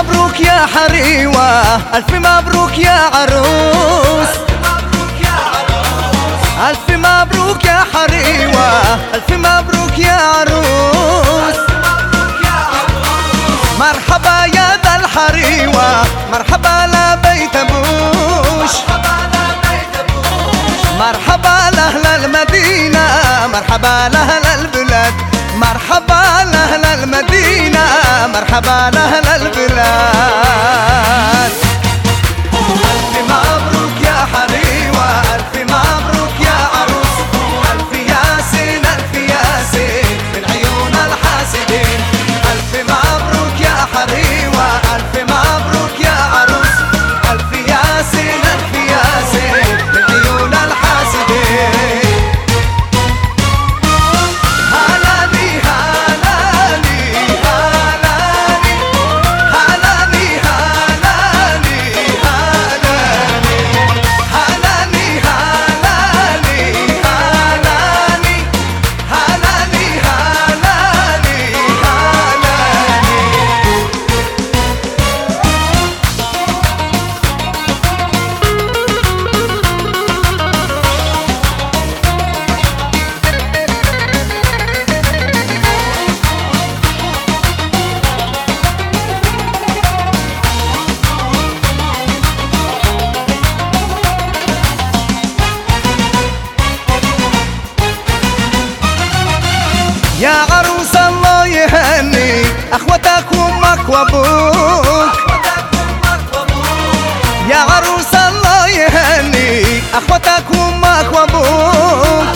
مبروك يا حريوة. ألف مبروك يا عروس. ألف مبروك يا حريوة. ألف مبروك يا عروس. مرحبا يا ذا الحريوة. مرحبا لبيت أبوش مرحبا لأهل المدينة. مرحبا لأهل البلاد. مرحبا لأهل المدينة مرحبا لأهل البلاد. يا عروس الله يهني اخوتك وامك وابوك يا عروس الله يهني اخوتك وامك وابوك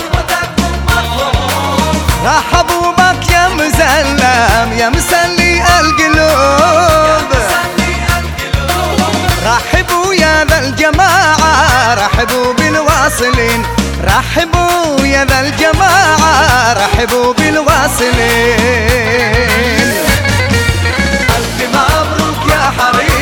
رحبوا بك يا مزلم يا مسلي القلوب. رحبوا يا ذا الجماعة رحبوا بالواصلين. رحبوا يا ذا الجماعة رحبوا بالواصلين. ألف مبروك يا حريوة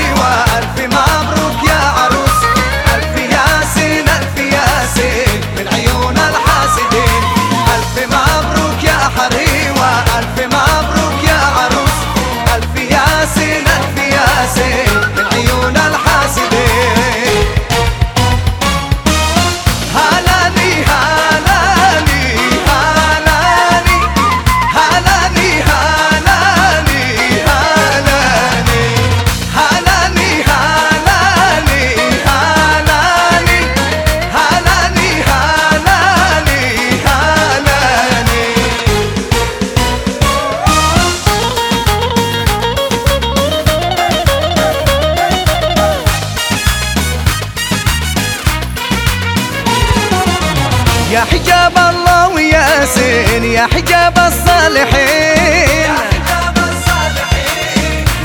حجاب الله وياسين يا حجاب الصالحين.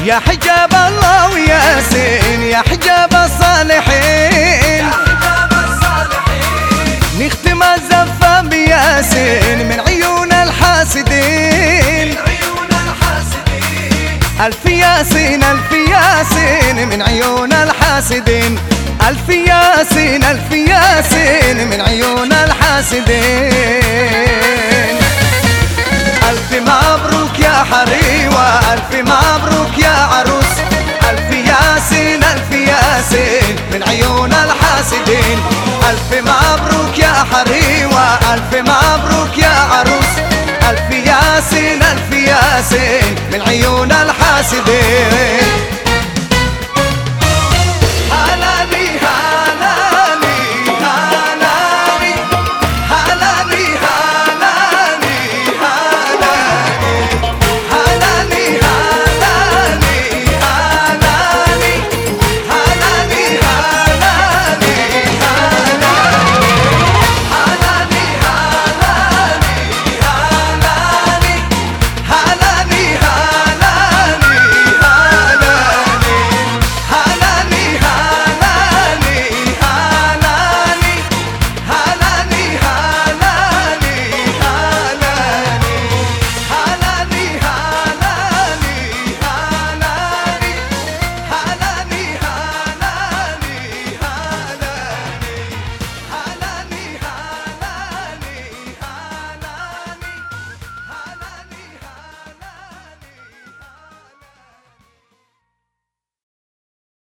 يا حجاب الله وياسين يا حجاب الصالحين. نختم الزفة بياسين من عيون الحاسدين. ألف ياسين ألف ياسين من عيون الحاسدين. ألف ياسين ألف ياسين من عيون الحاسدين. ألف مبروك يا حريوة ألف مبروك يا عروس. ألف ياسين ألف ياسين من عيون الحاسدين. ألف مبروك يا حريوة ألف مبروك يا عروس. ألف ياسين ألف ياسين من عيون الحاسدين.